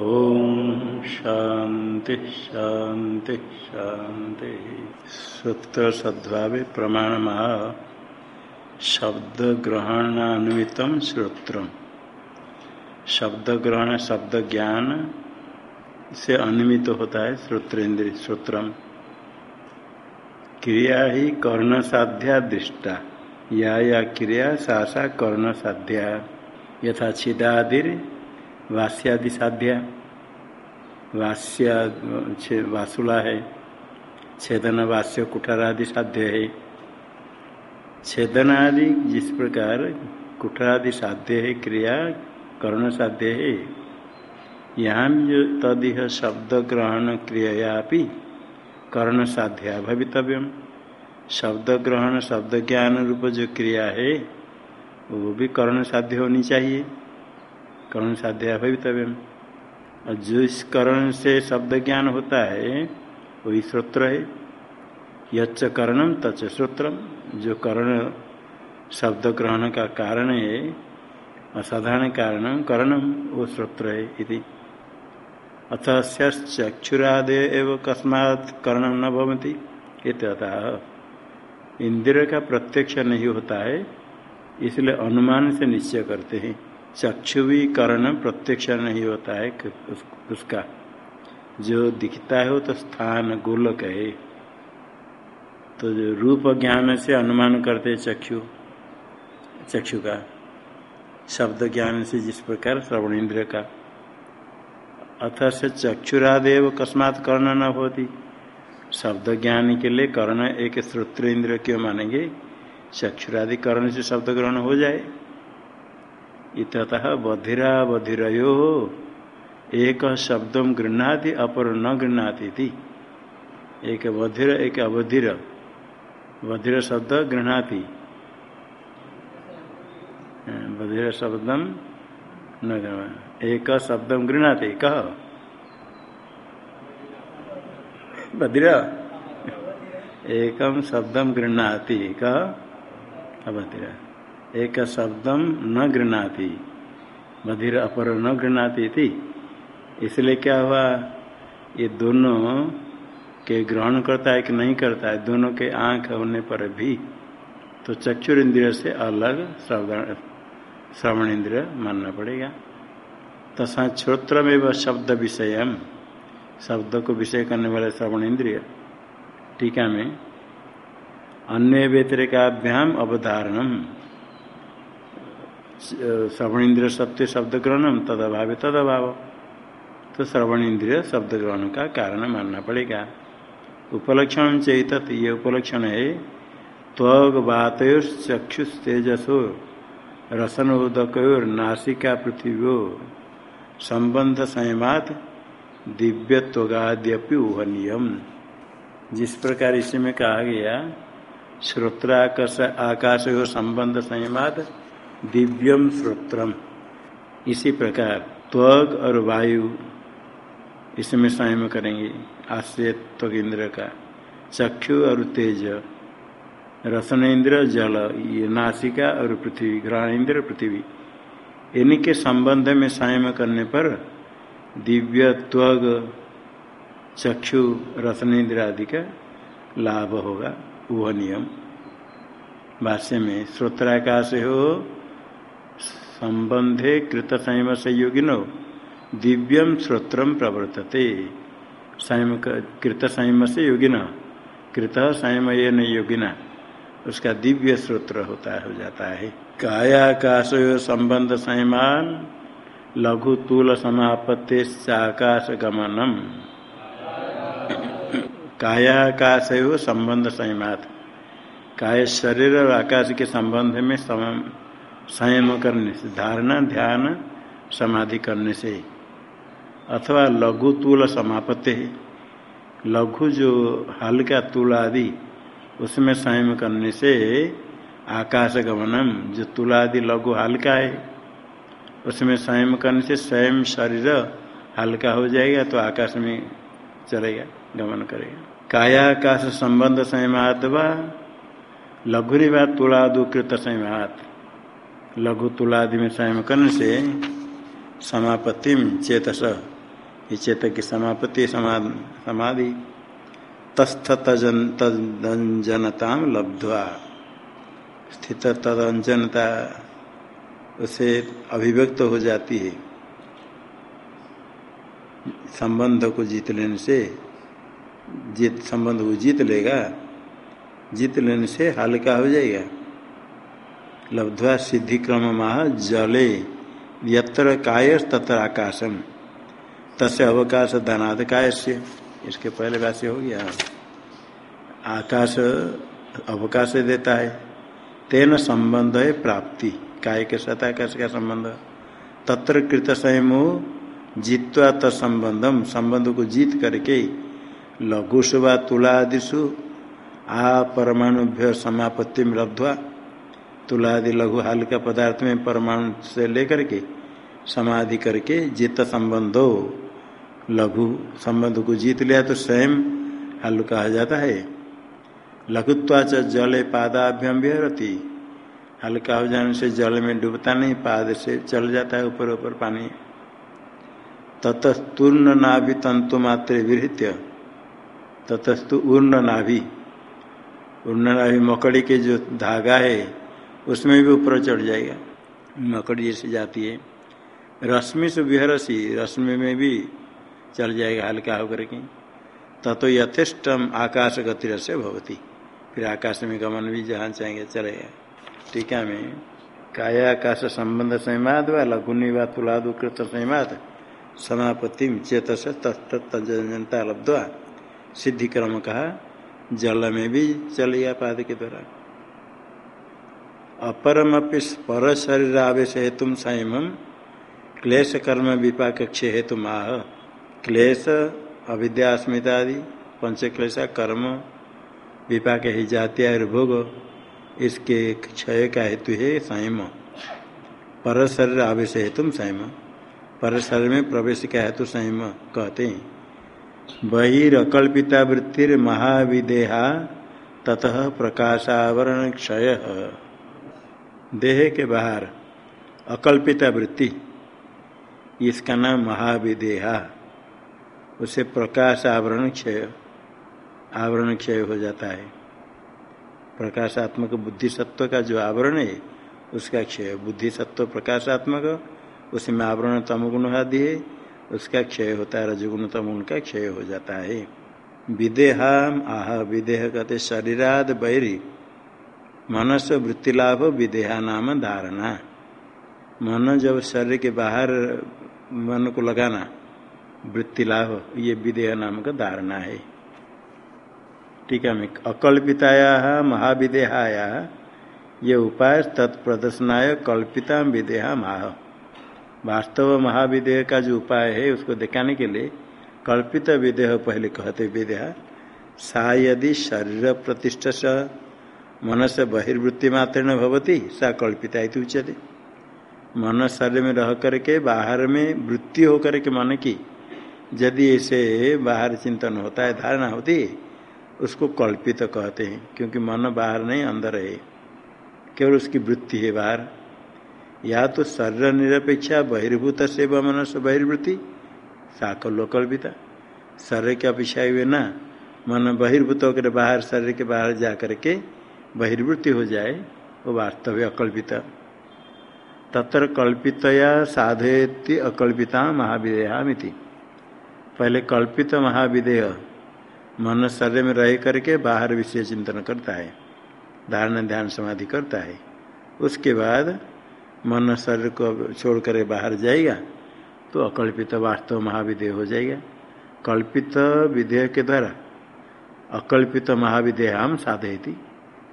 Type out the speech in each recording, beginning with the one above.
ओम शांति शांति शांति। सूत्र सद्भावे प्रमाण शब्द ग्रहणान्वित श्रोत्र शब्द ग्रहण शब्द ज्ञान से अन्वित होता है श्रोत्रेन्द्रिय, श्रोत्रम। क्रिया ही कर्ण साध्या दृष्टा। या या क्रिया सा सा कर्ण साध्या यथा छिदादिर वास्यादि साध्या वास्य वासुला है। छेदन, वास्य, कुठारादि साध्य है। छेदनादि जिस प्रकार कुठारादि साध्य है, क्रिया कर्ण साध्य है। यहाँ जो तदिह शब्द ग्रहण क्रिया कर्ण साध्या भवितव्यम। शब्द ग्रहण, शब्द ज्ञान रूप जो क्रिया है, वो भी कर्ण साध्य होनी चाहिए। कर्ण साध्य भवितव्यम। और जिस कर्ण से शब्द ज्ञान होता है, वही श्रोत्र है। यच्च कर्णम तच श्रोत्रम। जो कर्ण शब्द ग्रहण का कारण है, असाधारण कारण, कर्णम, वो श्रोत्र है इति। अथ चक्षुरादय एवं कस्मात् कर्णम न भवती इत्यतः इंद्र का प्रत्यक्ष नहीं होता है, इसलिए अनुमान से निश्चय करते हैं। चक्षु भी कर्ण प्रत्यक्ष नहीं होता है उसका। जो दिखता है वो तो स्थान, गोलक है। तो जो रूप ज्ञान से अनुमान करते चक्षु चक्षु का। शब्द ज्ञान से जिस प्रकार श्रवण इंद्र का। अथ से चक्षुरादेव कस्मात कर्ण न होती। शब्द ज्ञान के लिए कर्ण एक श्रोत्र इंद्र क्यों मानेंगे? चक्षुरादि कर्ण से शब्द ग्रहण हो जाए। इतः बधिरा बधिरो एक शब्द गृहणाति, अपर न गृहणाति एक बधिर, एक अबधिर। बधिर शब्द गृहणाति। बधिर शब्द न एक शब्द गृहणाति। कह बधिर। एकम शब्दम गृहणाति। कह अबधिर। एक शब्दम न गृहणाती बधिर अपर न गृहणाती थी इसलिए क्या हुआ? ये दोनों के ग्रहण करता है कि नहीं करता है? दोनों के आँख होने पर भी। तो चक्षुर इंद्रिय से अलग श्रवण इंद्रिय मानना पड़ेगा। तथा श्रोत्र में वह शब्द विषय शब्द को विषय करने वाले श्रवण इंद्रिय। टीका में। अन्य व्यतिरिकाभ्याम अवधारणम। श्रवण इंद्रिय सत्य शब्द ग्रहण तद अभाव तद अभाव तो श्रवण इंद्रिय शब्द ग्रहण का कारण मानना पड़ेगा। उपलक्षण चेत ये उपलक्षण है, त्वग चक्षुष तेजसो रसनोदकोर नासिका पृथ्वी संबंध संयमात दिव्यत्वगाद्यपि उहनियम जिस प्रकार इसमें कहा गया, श्रोत्राकर्ष आकाश संबंध संयमात दिव्यम श्रोत्रम। इसी प्रकार त्वग और वायु, इसमें संयम करेंगे, आश्रय इंद्र का। चक्षु और तेज, रसन इंद्र, जल, ये नासिका और पृथ्वी ग्रहण इंद्र, पृथ्वी। इन्हीं के संबंध में संयम करने पर दिव्य त्वग, चक्षु, रसन इंद्र आदि का लाभ होगा। वह नियम। भाष्य में श्रोत्राकाश हो संबंधे कृत संयम से योगिनो दिव्यम श्रोत्रम प्रवर्तते। संयम कृत संयम से योगिना कृत संयम ये न योगिना, उसका दिव्य श्रोत्र होता हो जाता है। कायाकाश संबंध संयमान, लघु तूल समापत्ति आकाश गमनम। कायाकाश संबंध संयमात। काय शरीर और आकाश के संबंध में संयम करने से, धारणा, ध्यान, समाधि करने से, अथवा लघु तूल समापत्ति लघु जो हल्का तूल आदि, उसमें संयम करने से आकाश गमनम, जो तुला आदि लघु हल्का है, उसमें संयम करने से स्वयं शरीर हल्का हो जाएगा तो आकाश में चलेगा, गमन करेगा। काया कायाकाश संबंध संयमात व लघुरी बात तुलादुकृत संयमात। लघु तुलादि में संयम करने से समापत्ति चेतस ये चेत की समापत्ति समाधि तस्थ तजन तदंजनता लब्धवा स्थित तदंजनता उसे अभिव्यक्त हो जाती है। संबंध को जीत लेने से, जीत संबंध को जीत लेगा, जीत लेने से हल्का हो जाएगा। लब्धवा सिद्धि क्रम माह जले यत्र काय तत्र आकाशम। तस्य अवकाश धनाद काय से इसके पहले वास्य हो गया। आकाश अवकाश देता है। तेन संबंध है प्राप्ति। काय के साथ आकाश का संबंध? तत्र कृत स्वयं जीतवा तत्संबंधम संबंध को जीत करके लघुषु व तुलादिशु आ परमाणुभ्य समापत्ति लब्धवा तुलादि लघु हल्का पदार्थ में परमाणु से लेकर के समाधि करके जित संबंधो, लघु संबंध को जीत लिया तो स्वयं हल्का हो जाता है। लघुत्वाच जल पादाभ्यम विहरती। हल्का हो जाने से जल में डूबता नहीं, पाद से चल जाता है ऊपर ऊपर पानी। ततस्तूर्ण नाभि तंतु मात्र विहृत्य ततस्तु उर्ण नाभि। उर्ण नाभि मकड़ी के जो धागा है उसमें भी ऊपर चढ़ जाएगा। मकड़ी जैसे जाती है। रश्मि से विहरसी रश्मि में भी चल जाएगा हल्का होकर के। ततो यथेष्टम आकाश गति से भवती। फिर आकाश में गमन भी जहाँ चाहेंगे चलेगा। टीका में काया आकाश संबंध संवाद व लघुनि व तुलादुकृत संवाद समापत्ति चेत से तत्तजनता लब्धवा। सिद्धि क्रम कहा, जल में भी चलेगा पाद के द्वारा। अपरम पर शरीर आवेश हेतु संयम क्लेश कर्म विपाक हेतु माह क्लेश अविद्या अस्मिता आदि पंच क्लेश कर्म, विपाक ही जातिया भोग, इसके क्षय का हेतु है संयम। पर शरीर आवेश हेतु संयम। पर शरीर में प्रवेश का हेतु संयम कहते हैं। बहिर्कल्पिता वृत्तिर ततः प्रकाशावरण क्षय देह के बाहर अकल्पिता वृत्ति। इसका नाम महाविदेहा। उसे प्रकाश आवरण क्षय आवरण क्षय हो जाता है। प्रकाशात्मक बुद्धि सत्व का जो आवरण है, उसका क्षय। बुद्धि सत्व प्रकाशात्मक, उसमें आवरण तमगुण आदि है, उसका क्षय होता है रजगुण तमगुण का क्षय हो जाता है। विदेहा आह, विदेह कहते शरीराद बैरी। मनस वृत्ति लाभ विदेहा नाम धारणा। मन जब शरीर के बाहर मन को लगाना वृत्ति लाभ ये विदेह नाम का धारणा है। ठीक है अकल्पिताया, महाविदेहाया, ये उपाय तत्प्रदर्शनाय कल्पिता विदेहा माह। वास्तव महाविदेह का जो उपाय है, उसको दिखाने के लिए कल्पित विदेह पहले कहते विदेहा। सा यदि शरीर प्रतिष्ठा मन से बहिर्वृत्ति मात्र न भवती, सा कल्पिता उच्यते। मन शरीर में रह करके, बाहर में वृत्ति होकर के मन की, यदि ऐसे बाहर चिंतन होता है, धारणा होती है, उसको कल्पित कहते हैं, क्योंकि मन बाहर नहीं, अंदर है। केवल उसकी वृत्ति है बाहर। या तो शरीर निरपेक्षा बहिर्भूत से मन से बहिर्वृत्ति साकल्लो कल्पिता। शरीर की अपेक्षा हुए ना, मन बहिर्भूत होकर बाहर, शरीर के बाहर जा करके बहिर्वृत्ति हो जाए, वो वास्तव अकल्पित। तत्र कल्पितया साधयती अकल्पिता महाविदेहा मिति पहले कल्पित महाविदेह, मन शरीर में रह करके बाहर विषय चिंतन करता है, धारणा ध्यान समाधि करता है। उसके बाद मन शरीर को छोड़कर बाहर जाएगा तो अकल्पित वास्तव महाविदेह हो जाएगा। कल्पित विधेय के द्वारा अकल्पित महाविदेह हम साधयती।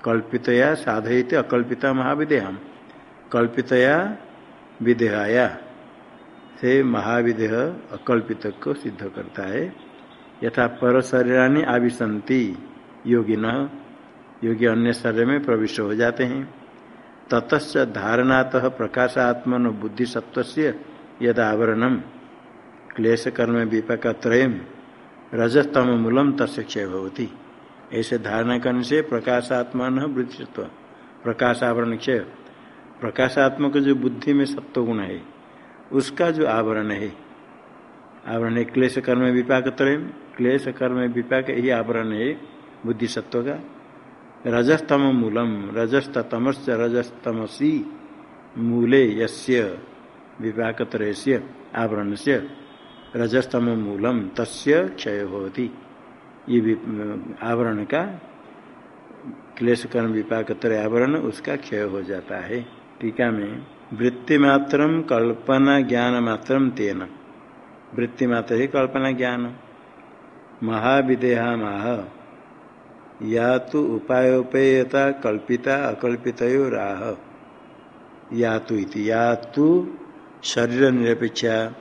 कल्पितया साधयती अकल्पिता महाविदेह कल्पितया विदेहाया। से महाविदेह अकल्पित को सिद्ध करता है। यथा पर शरीरानी आविशंति योगी न योगी अन्य शरीर में प्रविष्ट हो जाते हैं। ततच धारणात प्रकाशात्मन बुद्धि सत्व से यद आवरणम क्लेश कर्म विपक त्रयम रजतम मूलम तस्य क्षय होती ऐसे धारणा करने से प्रकाशात्मन बुद्धि सत्व प्रकाशावरण क्षय प्रकाशात्मक जो बुद्धि में सत्व गुण है, उसका जो आवरण है आवरण है क्लेश कर्म विपाक त्रय। क्लेश कर्म विपाक ही आवरण है बुद्धि सत्व का। रजस्तम मूलम रजस्त तमस् रजस्तमसी मूले यस्य विपाक त्रय आवरण से रजस्तम मूलम, तस्य क्षय होती। ये आवरण का, क्लेश कर्म विपाक त्रय आवरण, उसका क्षय हो जाता है। टीका में, वृत्ति मात्र कल्पना ज्ञान मात्र तेना। वृत्ति मात्र ही कल्पना ज्ञान। महाविदेहा माह या तो उपायोपेयता कल्पिता अकल्पित राह। या तो इति। या तो शरीर निरपेक्षा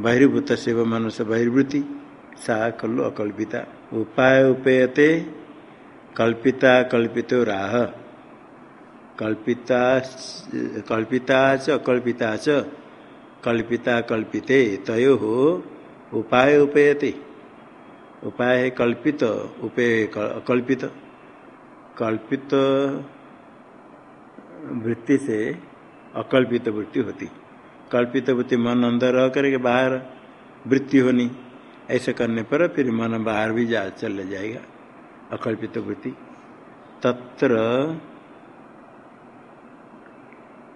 बहिर्भूत से मनुष्य बहिर्वृत्ति। सा खलु अकल्पिता। उपाय उपेयते कल्पिता कल्पित राह। कल्पिता कल्पिता च अकल्पिता च, कल्पिता कल्पिते तयो हो उपाय उपेयते। उपाय है कल्पित, उपेय कल्पित। कल्पित वृत्ति से अकल्पित वृत्ति होती। कल्पित वृत्ति मन अंदर रह करके बाहर वृत्ति होनी। ऐसे करने पर फिर मन बाहर भी जा, चले जाएगा अकल्पित वृत्ति तत्र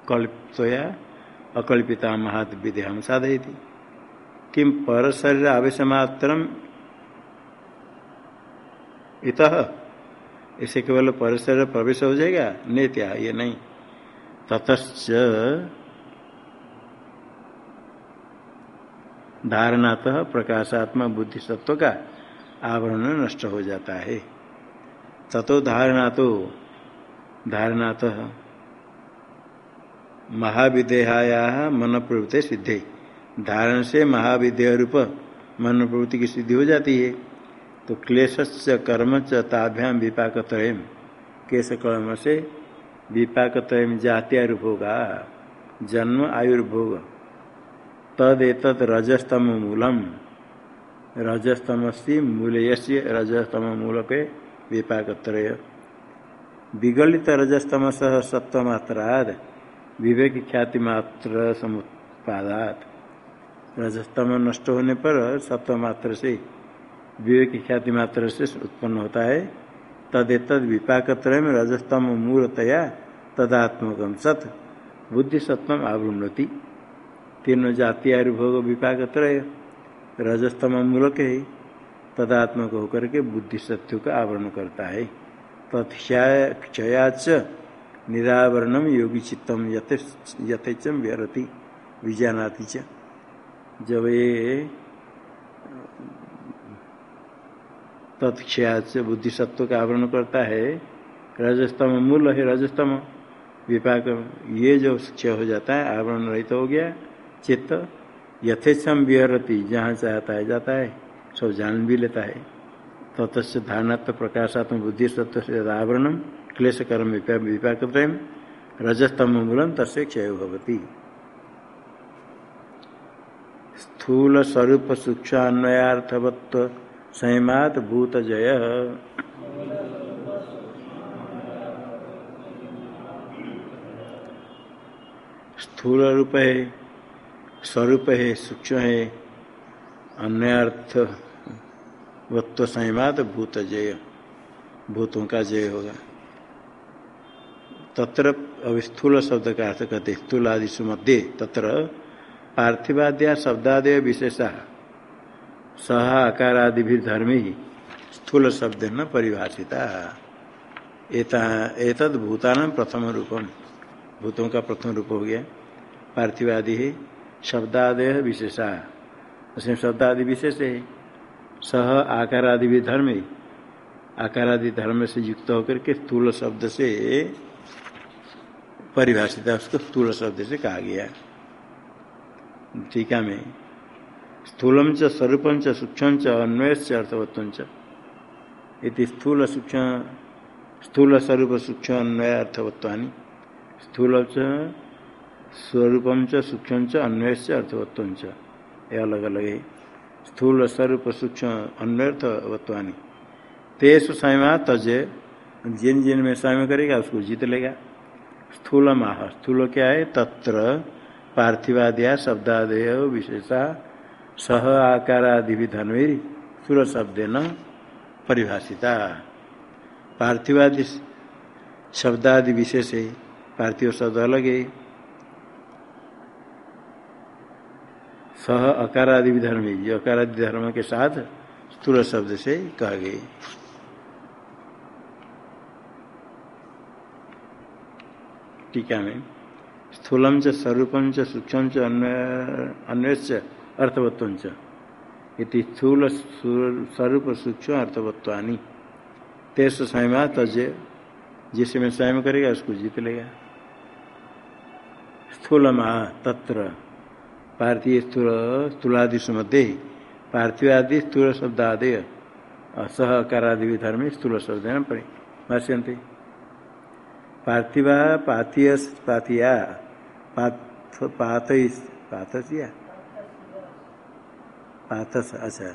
कल्पया अकल्पिता महात विधि हम साधय थी किम पर शरीर आवेश मात्र इत। इसे केवल पर शरीर प्रवेश हो जाएगा? नेत्या, ये नहीं। ततच धारणात प्रकाशात्मक बुद्धि सत्व का आवरण नष्ट हो जाता है। ततो धारणा तो धारणात महाविदेहाया मन प्रवृत्ति सिद्धे। धारण से महाविदेह रूप मन प्रवृत्ति की सिद्धि हो जाती है। तो क्लेश कर्म च ताभ्याम विपाक त्रयम केश कर्म से विपाक त्रयम जातीय रूप होगा। जन्म आयुर्भोग। तद एत रजस्तम से मूल यश्य रजस्तम के विपाक त्रय विगलित रजस्तम सह सत्वमात्राद विवेक ख्याति मात्र समुत्पादात रजस्तम नष्ट होने पर सत्व मात्र से विवेक ख्याति मात्र से उत्पन्न होता है। तदेत तद विपाक में रजस्तम मूलतया तदात्मक सत। बुद्धि आवृणति तीनों जाति आयुर्भोग विपाक त्रय रजस्तम मूलक है तदात्मक होकर के बुद्धि सत्व का आवरण करता है। तत्क्षयाच निरावरणम योगी चित्तम यथे यथेचम व्यरति विजानाति च। जब ये तत्क्षयाच बुद्धि सत्व का आवरण करता है रजस्तम मूल है, रजस्तम विपाक ये जो क्षय हो जाता है, आवरण रहित तो हो गया। चित्त यथेच्छम विहरती, जहाँ चाहता है, जाता है सब जान भी लेता है। तत्स्य तो प्रकाशात्म बुद्धि सत्व से आवरणम क्लेश कर्म विपाक प्रेम रजस्तम मूलम तस्य क्षय होती स्थूल स्वरूप सूक्ष्मान्वयार्थवत्व संयमात भूत जय स्थूल रूप है स्वरूप है, सूक्ष्म है, अन्यर्थ वत्व संयमात भूत जय भूतों का जय होगा। तत्र अविस्थूल शब्द का अर्थ कहते स्थूल आदि मध्य। तत्र पार्थिवाद्या शब्दादय विशेषा, सह आकार आदि भी धर्म ही स्थूल शब्द न परिभाषिता एतद भूतान प्रथम रूपम भूतों का प्रथम रूप हो गया। पार्थिवादि है शब्दादय विशेषा। उसमें शब्दादि विशेष है सह आकार आदि भी धर्म आकार आदि धर्म से युक्त होकर के स्थूल शब्द से परिभाषित है, उसको स्थूल शब्द से कहा गया टीका में, स्थूलम च, स्वरूपम च सूक्ष्म च अन्वय से अर्थवत्व इति स्थूल सूक्ष्म, स्थूल स्वरूप सूक्ष्म अन्वय अर्थवत्वानि स्थूल स्वरूपम सूक्ष्म च अन्वय अर्थवत्व ये अलग अलग है। स्थूल स्वरूप, सूक्ष्म अन्वर्थवत्वानि तेसु संयमा तजे। जिन जिन में संयम करेगा, उसको जीत लेगा। स्थूल माह स्थूल क्या है? तत्र पार्थिवादया शब्दादय विशेषा। सह आकारादि भी धर्मेरी सुर शब्द न परिभाषिता। पार्थिवादि शब्दादि विशेष है। पार्थिव शब्द अलग है। सह अकारादि धर्म है। अकारादि धर्म के साथ स्थूल शब्द से कह गए टीका में स्थूलम च, स्वरूपम च सूक्ष्म च अर्थवत्व इति स्थूल स्वरूप सूक्ष्म अर्थवत्वानी। तेस स्वयं तज। जिसमें स्वयं करेगा, उसको जीत लेगा। स्थूल तत्र। पार्थिव स्थूल स्थूलादि मध्य पार्थिव स्थूल शब्द आदि असह अकारादि धर्म स्थूल शब्द भाष्यंते पार्थिवा पाथिय पाथिया। पाथ पाथ, पाथसिया। पाथस अच्छा।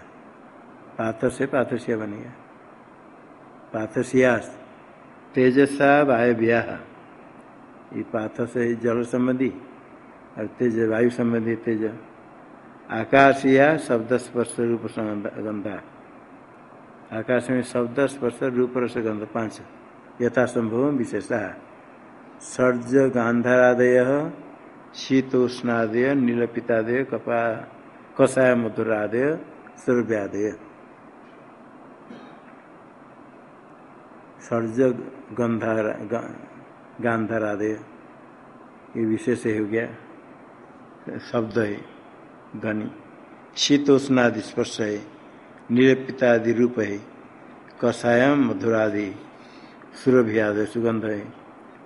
पाथ से पाथसिया बनेगा पाथसिया तेजसा वायव्या। ये पाथ से जल संबंधी। और तेज वायु संबंधी तेज। आकाशिया शब्द स्पर्श रूप गंधा। आकाश में शब्द स्पर्श रूप रस गंध पाँच। यथा संभव विशेषा सर्ज गांधारादय, शीतोष्णादय, नीलपितादय, कपा कषाय मधुरादय सर्व्यादय सर्ज गंधारा गांधारादय। ये विशेष हो गया। शब्द है ध्वनि शीतोष्णादि स्पर्श है नीलपितादि रूप है कषायम मधुरादि सुरभियादय सुगंध है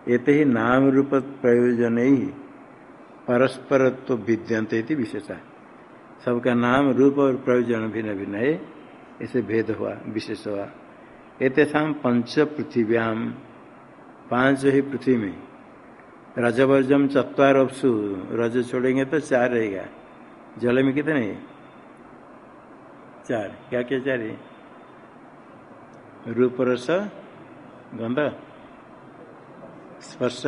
ये ही नाम रूप प्रयोजन ही परस्पर तो विद्यंत विशेषा। सबका नाम, रूप और प्रयोजन भिन्न भिन्न है, ऐसे भेद हुआ, विशेष हुआ। एतेषा पंच पृथिव्याम पाँच ही पृथ्वी में रजवर्जम चतवार अपसु रज छोड़ेंगे तो चार रहेगा। जल में कितने चार। क्या क्या चार है? रूप रस, गंध, स्पर्श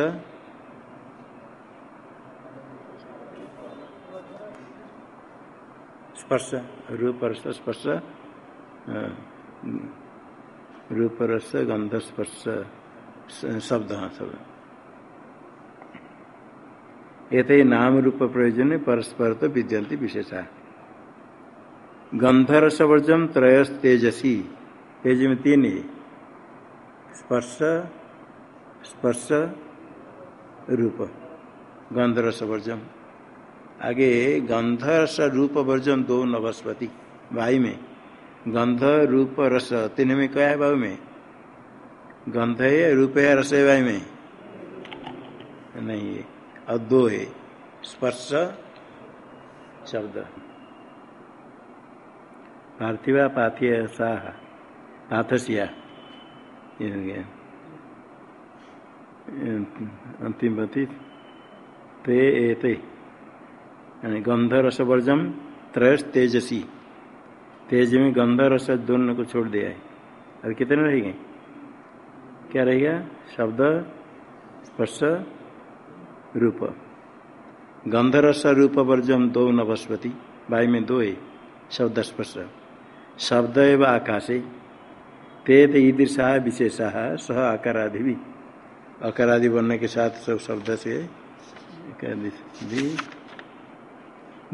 स्पर्श, रूप रस, स्पर्श रूप रस, गंध, स्पर्श शब्द हाँ शब्द ये नाम रूप प्रयोजन परस्पर तो विद्यंती विशेषा। गंधरसवर्जम त्रयस तेजसी तेज में तीन स्पर्श स्पर्श रूप गंध रस वर्जम आगे गंध रस रूप वर्जन दो नवस्पति वायु में। गंध रूप रस तीन में क्या है वायु में? गंध है रूप है रस है वायु में। नहीं है। और दो है, स्पर्श, शब्द। पार्थिवा पाथिया पाथसिया। अंतिम बती ते एते। गंध रस वर्जम त्रयस तेजसी तेज में गंध रस दोनों को छोड़ दिया है। अब कितने रहेंगे क्या रहेगा शब्द, स्पर्श रूप। गंधरस रूप वर्जम दो नवस्पति वायु में दो है शब्द स्पर्श शब्द एवं आकाशे, तेत ईदृशा विशेषा, सह आकारादि भी अकारादि बनने के साथ सब शब्द से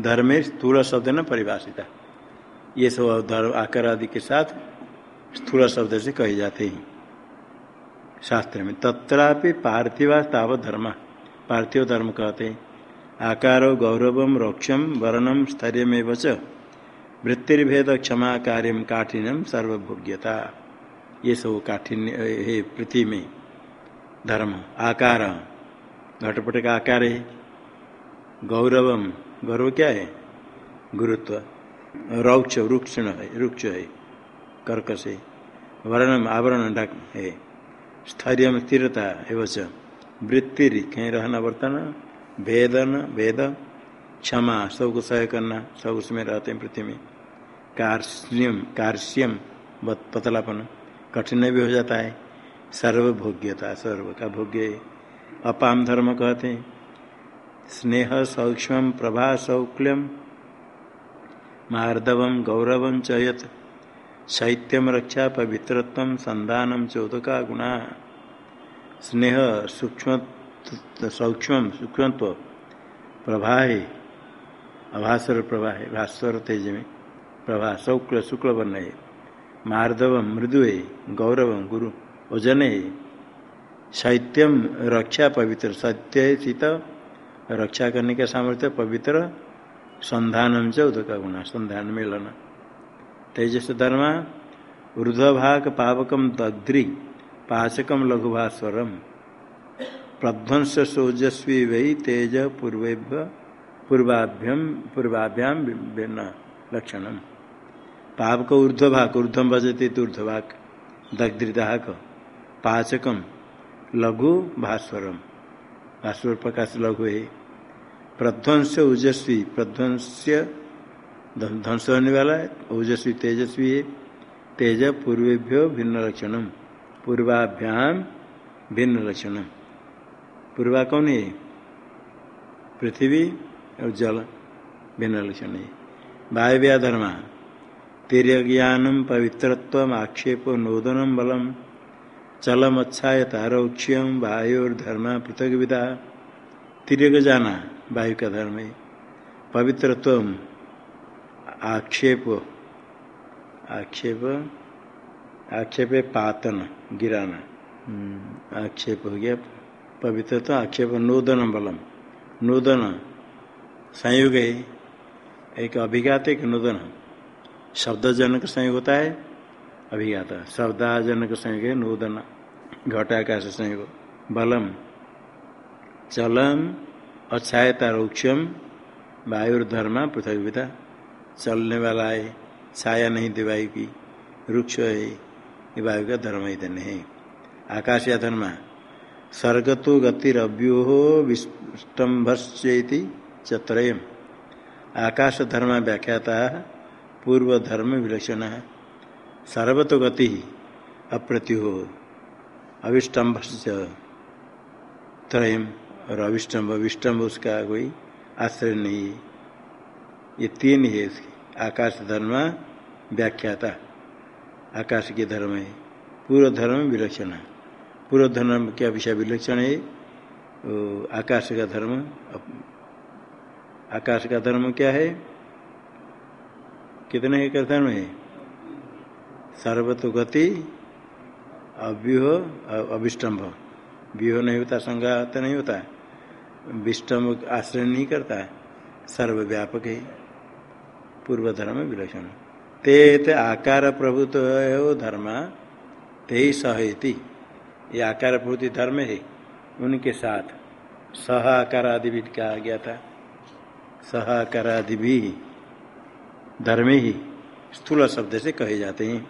धर्म स्थूल शब्द न परिभाषिता। ये सब धर्म आकार आदि के साथ स्थूल शब्द से कहे जाते हैं। शास्त्र में तत्रापि पार्थिवा तावत धर्म पार्थिव धर्म कहते आकार गौरवम रोक्षम वर्णम स्थर्य में वच वृत्तिर्भेद क्षमा कार्यम काठिन्यम सर्वभोग्यता। ये सब काठिन्य है पृथ्वी में धर्म, आकार। घटपट का आकार है। गौरवम गौरव क्या है? गुरुत्व। रौक्ष वृक्षण है वृक्ष है। कर्कश है। वर्णम आवरण है। स्थर्य, स्थिरता एवं वृत्ति कहीं रहना वर्तन भेदन भेद क्षमा सबको सह करना, सब उसमें रहते हैं पृथ्वी में। कार्श्यम कार्श्यम पतलापन कठिन भी हो जाता है। सर्वभोग्यता सर्व का भोग्य। अपाम धर्म कहते हैं। स्नेह सौक्ष्म प्रभा, सौक्ल्यम मार्दव गौरव चयत शैत्यम, रक्षा पवित्रत्व संधानम, चौदका, गुणा। स्नेह सूक्ष्म सूक्ष्म प्रभा है अभास्वर प्रभा है भास्वर तेज में, प्रभा शुक्ल शुक्ल वर्ण है मार्दव मृदु है गौरव, गुरु ओजन है शैत्यम रक्षा, पवित्र, सत्य शीत रक्षा करने का सामर्थ्य, पवित्र, संधान च उदक गुणा, संधान मिलन। तेजस धर्मा ऊर्धभाग पावकम दग्ध्री पाचकम लघुभास्वरम प्रध्वंस सोजस्वी वही तेज पूर्वेभ्य पूर्वाभ्यम पूर्वाभ्याम भिन्न लक्षण। पावक ऊर्ध्वभाग ऊर्धम भजते तो ऊर्ध्वभाग दग्धृदाहक पाचकम लघु भास्वरम भास्वर प्रकाश लघु है। प्रध्वंस ओजस्वी प्रध्वंस ध्वंस होने वाला है, ओजस्वी, तेजस्वी है। तेज, पूर्वेभ्यो भिन्न लक्षणम पूर्वाभ्याम भिन्न लक्षणम पूर्वा कौन है? पृथ्वी और जल, भिन्न लक्षण है। वायव्या धर्मा। तीर्य ज्ञानम पवित्रत्व आक्षेप नोदनम बलम। चलम अच्छाय तारोक्ष्यम वायुर्धर्म पृथक विदा तिरक जाना वायु का धर्म है। पवित्रत्व आक्षेप। आक्षेप आक्षेप है पातन गिराना। हम्म, आक्षेप हो गया। पवित्र तो आक्षेप नूदन बलम। नूदन संयोग है। एक अभिघात एक नूदन शब्दजनक संयोग होता है अभिघात शब्दाजनक संयोग नूतन। घटाकाश संयोग। बलम। चलम अच्छायता रोक्षम वायुर्धर्मा विधा चलने वाला है छाया नहीं दे वायु की। वृक्ष है। ये वायु का धर्म ही धन्य है। आकाश या धर्म। सर्ग तो गतिरव्यूहो विस्तंभस्ेति चत्रयम। आकाश धर्म व्याख्याता पूर्व धर्म विलक्षण सर्वतो गति अप्रत्युहो अविष्टम्भ त्रयम और अविष्टम्भ। विष्टम्भ उसका कोई आश्रय नहीं ये तीन है आकाश धर्म व्याख्याता। आकाश के धर्म है पूर्व धर्म विलक्षण। पूर्व धर्म क्या विषय विलक्षण है आकाश का धर्म। आकाश का धर्म क्या है? कितने का धर्म है? सर्वतो गति, अव्यूह अभिष्टम्भ व्यूह नहीं होता, संघात नहीं होता। विष्टम्भ आश्रय नहीं करता। सर्वव्यापक है। पूर्व धर्म विलक्षण। ते आकार प्रभुत धर्म, ते ही सहती। ये आकार प्रभुति धर्म है, उनके साथ। सह आकार आदि भी कहा गया था। सह आकार आदि भी धर्म ही, स्थूल शब्द से कहे जाते हैं।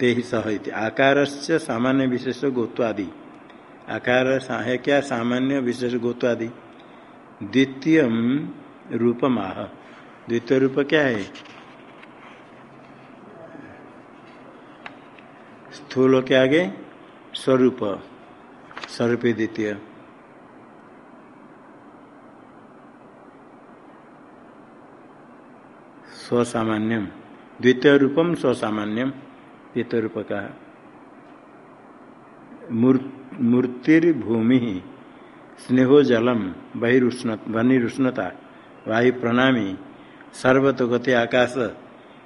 ते ही सह आकार से सामान्य विशेष गोत्वादि। आकार है क्या? सामान्य विशेष गोत्वादि। द्वितीय रूप माह द्वितीय रूप क्या है? स्थूल के आगे स्वरूप स्वरूप द्वितीय। स्वसामान्यम। द्वितीय रूपम स्वसामान्यम पितर रूप का मूर्तिर्भूमि, स्नेहो जलम बहिरुष्ण बनिरुष्णता वायु प्रणामी सर्वतो गति आकाश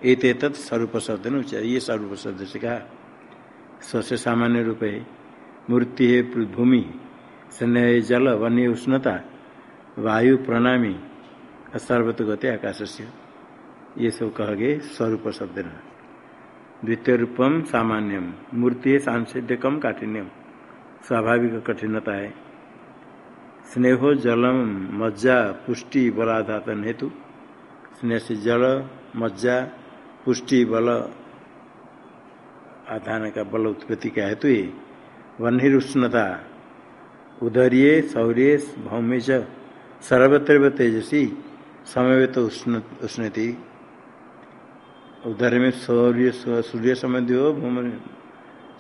एक स्वरूप शब्द न ये स्वरूप शब्द से कहा। सबसे सामान्य रूप है। मूर्ति है भूमि स्नेह, जल, वन्य उष्णता, वायु, प्रणामी सर्वतो गति आकाश से ये सब कह गए स्वरूप शब्द द्वितीय रूपम सामान्यम। मूर्ति सांसिध्यकम काठिन्यम। स्वाभाविक कठिनता है। स्नेहो, जलम, मज्जा, पुष्टि बलाधातन हेतु। स्नेह से जल, मज्जा, पुष्टि, बल आधान का बल उत्पत्ति का हेतु ही वन्हिरुष्णता, उदर्य शौर्य भौम्य सर्वत्र तेजसी, समवेत उष्णति। उधर में सूर्य सूर्य संबंधी हो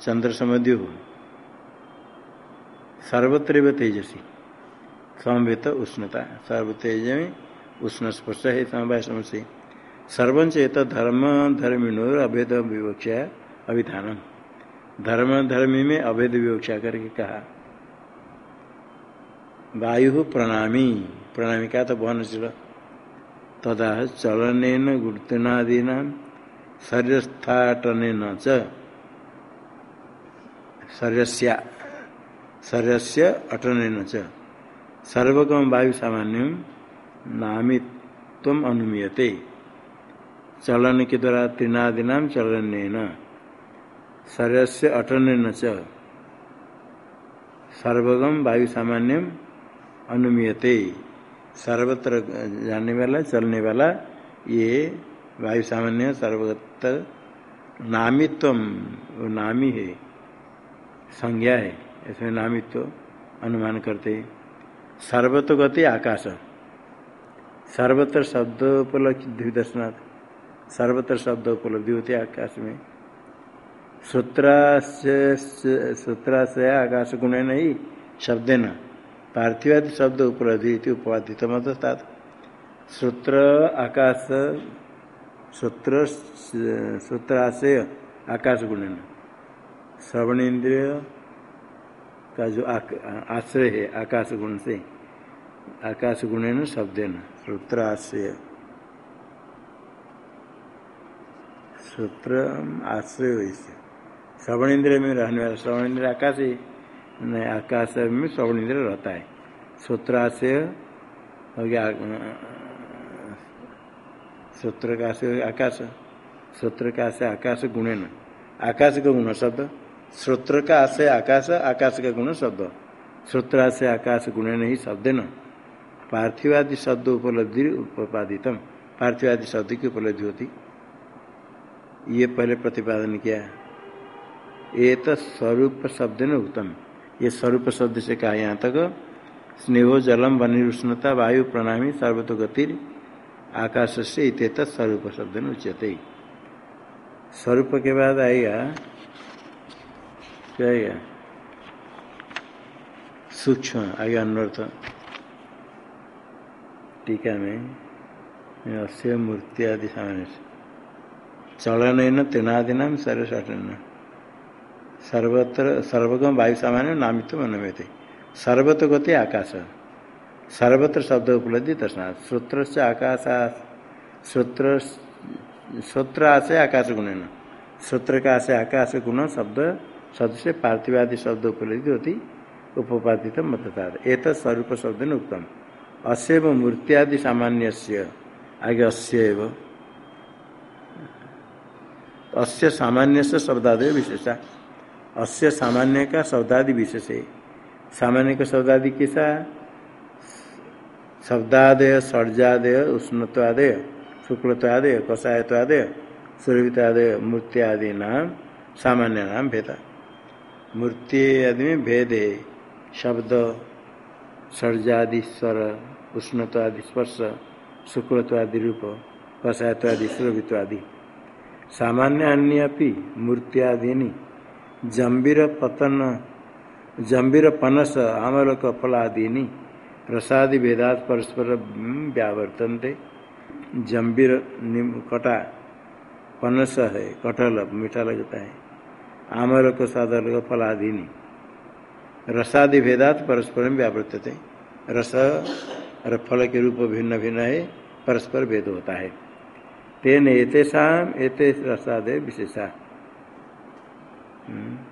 चंद्र संबंधी हो सर्वत्र तेजसी, समवेत उष्णता। सर्व तेज में उष्ण स्पर्श है, समवाय समझ सर्वंच धर्म धर्मिणोर अभेद, विवक्षा अभिधान धर्म, धर्मी में अभेद विवक्षा करके कहा। वायु प्रणामी प्रणामी का तो वहनशील तदा चलन गुरुतनादीना शरीरस्थाटन च। शरीरस्या, शरीरस्य अटन च। सर्वगम वायु सामान्य नामित्व अनुमीयते। चलन के द्वारा त्रिनादिना चलन शरीर से अटन च। सर्वगम वायु सामान्यम अनुमीयते। सर्वत्र जाने वाला, चलने वाला, ये वायु सामान्य सर्वत्र नामित्व नामी है, संज्ञा है, इसमें नामित्व अनुमान करते सर्वत्र गति आकाश। सर्वत्र शब्द उपलब्धि दर्शनाथ सर्वत्र शब्द उपलब्धि होती आकाश में। सूत्रा से आकाश गुण नहीं शब्द न पार्थिवादि शब्द उपलब्धि उपाधित मत सूत्र, आकाश, सूत्र सूत्राशय आकाश गुण श्रवण इंद्रिय का जो आश्रय है आकाश गुण से आकाश गुण शब्द न सूत्राश्रय सूत्र आश्रय इससे श्रवण इंद्र में रहने वाला। श्रवण इंद्र आकाश ही। नहीं, आकाश में श्रवण इंद्र रहता है। सूत्राशय हो गया सूत्र का से आकाश। सूत्र का से आकाश गुण न। आकाश का गुण शब्द। श्रोत्र का आशय आकाश आकाश का गुण शब्द। श्रोत्राशय आकाश गुण नहीं, शब्द न। पार्थिवादि शब्द उपलब्धि उपादितम। पार्थिवादि शब्द की उपलब्धि होती। ये पहले प्रतिपादन किया तो स्वरूप शब्द न उत्तम ये स्वरूप शब्द से कहा यहाँ तक, स्नेहो जलम वनिरुष्णता वायु प्रणामी सर्वतो गति आकाश से इत स्वरूप शब्द न उच्यते। स्वरूप के बाद आएगा, क्या आएगा? सूक्ष्म, आगे अनर्थ टीका में अस्य मूर्ति आदि सामान्य चलन तीनादिना सर्वसाठन सर्वत्र सर्वगम वायु सामान्य नामित मन थे सर्वत्र गति आकाश। सर्वत्र शब्द उपलब्धि दर्शना श्रोत्र से आकाश। श्रोत्र श्रोत्र से आकाश गुण श्रोत्र का से आकाश गुण शब्द शब्द से पार्थिवादि शब्द उपलब्धि होती उपादित मतता एक स्वरूप शब्द न उत्तम अशैव मूर्त्यादि सामान्य आगे अश्य अस्य सामान्य शब्दादय विशेषा। अस्य सामान्य का शब्दादि विशेष है। सामान्य का शब्दादि कैसा? शब्दादय सर्जादय उष्णत्वादय, शुक्लत्वादय कषायत्वादय सुरभितादय मूर्ति आदि नाम, सामान्य नाम भेदा। मूर्ति आदि में भेद है। शब्द सर्जादि स्वर, उष्णत्वादि स्पर्श, शुक्लत्वादि रूप कषायत्वादि सुरभित्वादि। सामान्य अन्य मूर्त्यादि जम्बीर पतन जम्बीर पनस आमलक फलादीनी रसादि भेदात परस्पर व्यावर्तनते। जम्बीर कटा, पनस है कटहल मीठा लगता है। आमलक सादल फलादीनी रसादि भेदात परस्पर व्यावर्तते। रस और फल के रूप भिन्न भिन्न है, परस्पर भेद होता है। तेन एतेषा एते रसादय विशेषा। Mm.